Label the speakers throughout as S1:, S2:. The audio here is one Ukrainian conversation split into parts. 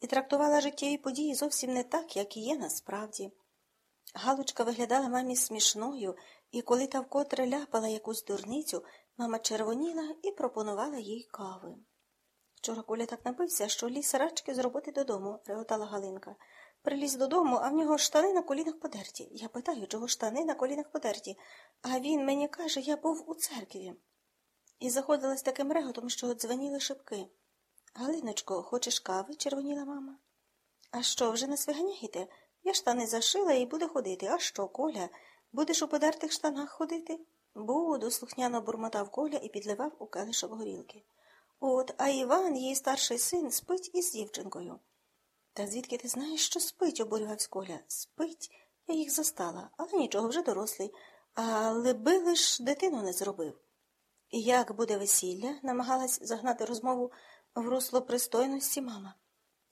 S1: і трактувала життєві події зовсім не так, як і є насправді. Галочка виглядала мамі смішною, і коли та вкотре ляпала якусь дурницю, мама червоніла і пропонувала їй кави. Вчора Коля так напився, що ліз рачки з роботи додому, реготала Галинка. Приліз додому, а в нього штани на колінах подерті. Я питаю, чого штани на колінах подерті, а він мені каже, я був у церкві. І заходилась таким реготом, що дзвеніли шибки. Галиночко, хочеш кави? червоніла мама. А що, вже нас виганяєте? Я штани зашила і буду ходити. А що, Коля? Будеш у подертих штанах ходити? Буду, слухняно бурмотав Коля і підливав у келишок горілки. От, а Іван, її старший син, спить із дівчинкою. Та звідки ти знаєш, що спить, обурювався Коля. Спить, я їх застала, але нічого, вже дорослий. Але би лиш дитину не зробив. Як буде весілля? намагалась загнати розмову в русло пристойності мама.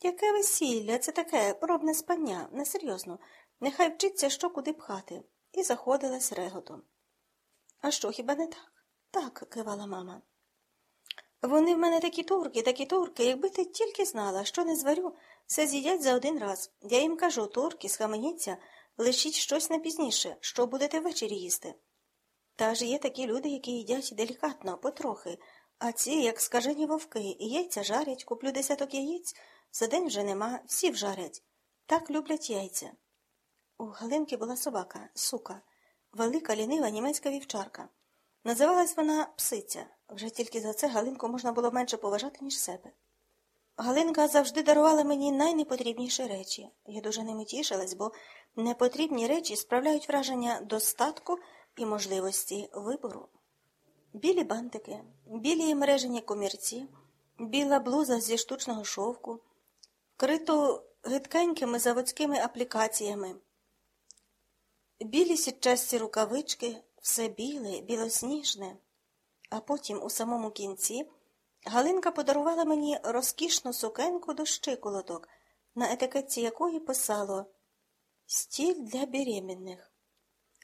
S1: Яке весілля? Це таке пробне спання, несерйозно. Нехай вчиться, що куди пхати, і заходилась реготом. А що, хіба не так? Так, кивала мама. Вони в мене такі турки, такі турки, якби ти тільки знала, що не зварю, все з'їдять за один раз. Я їм кажу, турки, схаменіться, лишіть щось на пізніше, що будете ввечері їсти. Та ж є такі люди, які їдять делікатно, потрохи, а ці, як скажені вовки, яйця жарять, куплю десяток яєць, за день вже нема, всі вжарять. Так люблять яйця. У Галинки була собака, сука, велика лінива німецька вівчарка. Називалась вона псиця. Вже тільки за це Галинку можна було менше поважати, ніж себе. Галинка завжди дарувала мені найнепотрібніші речі. Я дуже ними тішилась, бо непотрібні речі справляють враження достатку і можливості вибору. Білі бантики, білі мережені комірці, біла блуза зі штучного шовку, вкриту гидкенькими заводськими аплікаціями, білі сітчасті рукавички, все біле, білосніжне. А потім, у самому кінці, Галинка подарувала мені розкішну сукенку до щиколоток, на етикетці якої писало Стіль для беременних.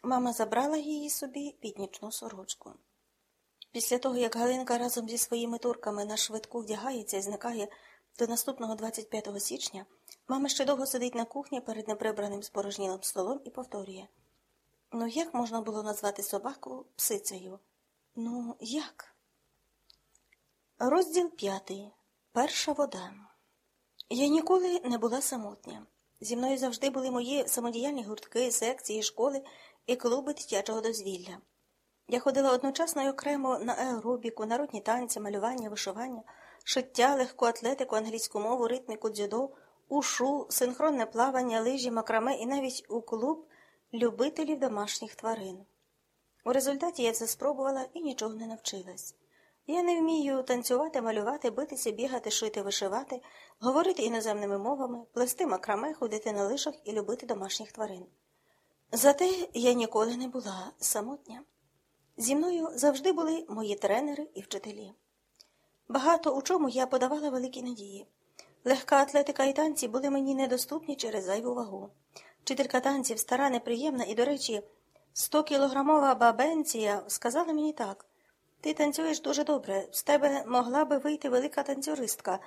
S1: Мама забрала її собі під нічну сорочку. Після того, як Галинка разом зі своїми турками на швидку вдягається і зникає до наступного 25 січня, мама ще довго сидить на кухні перед неприбраним спорожнілим столом і повторює Ну, як можна було назвати собаку псицею? Ну, як? Розділ п'ятий. Перша вода. Я ніколи не була самотня. Зі мною завжди були мої самодіяльні гуртки, секції, школи і клуби дитячого дозвілля. Я ходила одночасно й окремо на аеробіку, народні танці, малювання, вишивання, шиття, легку атлетику, англійську мову, ритміку, дзюдо, ушу, синхронне плавання, лижі, макраме і навіть у клуб любителів домашніх тварин. У результаті я це спробувала і нічого не навчилась. Я не вмію танцювати, малювати, битися, бігати, шити, вишивати, говорити іноземними мовами, плести макраме, ходити на лишах і любити домашніх тварин. Зате я ніколи не була самотня. Зі мною завжди були мої тренери і вчителі. Багато у чому я подавала великі надії. Легка атлетика і танці були мені недоступні через зайву вагу. Вчителька танців, стара, неприємна і, до речі, 100-кілограмова бабенція сказала мені так ти танцюєш дуже добре, з тебе могла би вийти велика танцюристка,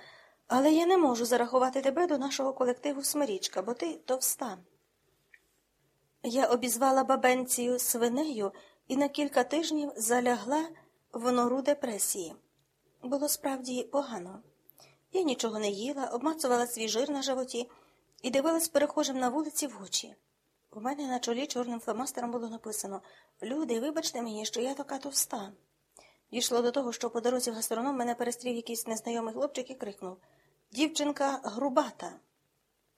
S1: але я не можу зарахувати тебе до нашого колективу Смирічка, бо ти товста. Я обізвала бабенцію свинею і на кілька тижнів залягла в нору депресії. Було справді погано. Я нічого не їла, обмацувала свій жир на животі і дивилась перехожим на вулиці в очі. У мене на чолі чорним фломастером було написано Люди, вибачте мені, що я така товста. Дійшло до того, що по дорозі в гастроном мене перестрів якийсь незнайомий хлопчик і крикнув Дівчинка грубата.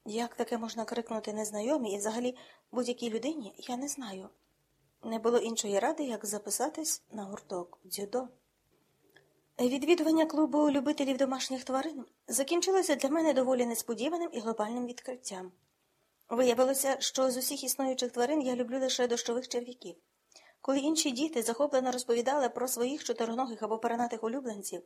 S1: Як таке можна крикнути незнайомій і взагалі будь-якій людині, я не знаю. Не було іншої ради, як записатись на гурток дзюдо. Відвідування клубу любителів домашніх тварин закінчилося для мене доволі несподіваним і глобальним відкриттям. Виявилося, що з усіх існуючих тварин я люблю лише дощових черв'яків. Коли інші діти захоплено розповідали про своїх чотироногих або перенатих улюбленців,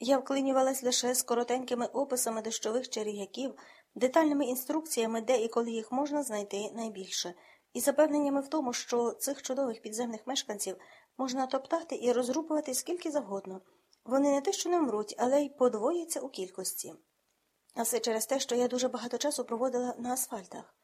S1: я вклинювалась лише з коротенькими описами дощових черв'яків, детальними інструкціями, де і коли їх можна знайти найбільше, і запевненнями в тому, що цих чудових підземних мешканців можна топтати і розрубувати скільки завгодно. Вони не те, що не мруть, але й подвояться у кількості. А все через те, що я дуже багато часу проводила на асфальтах.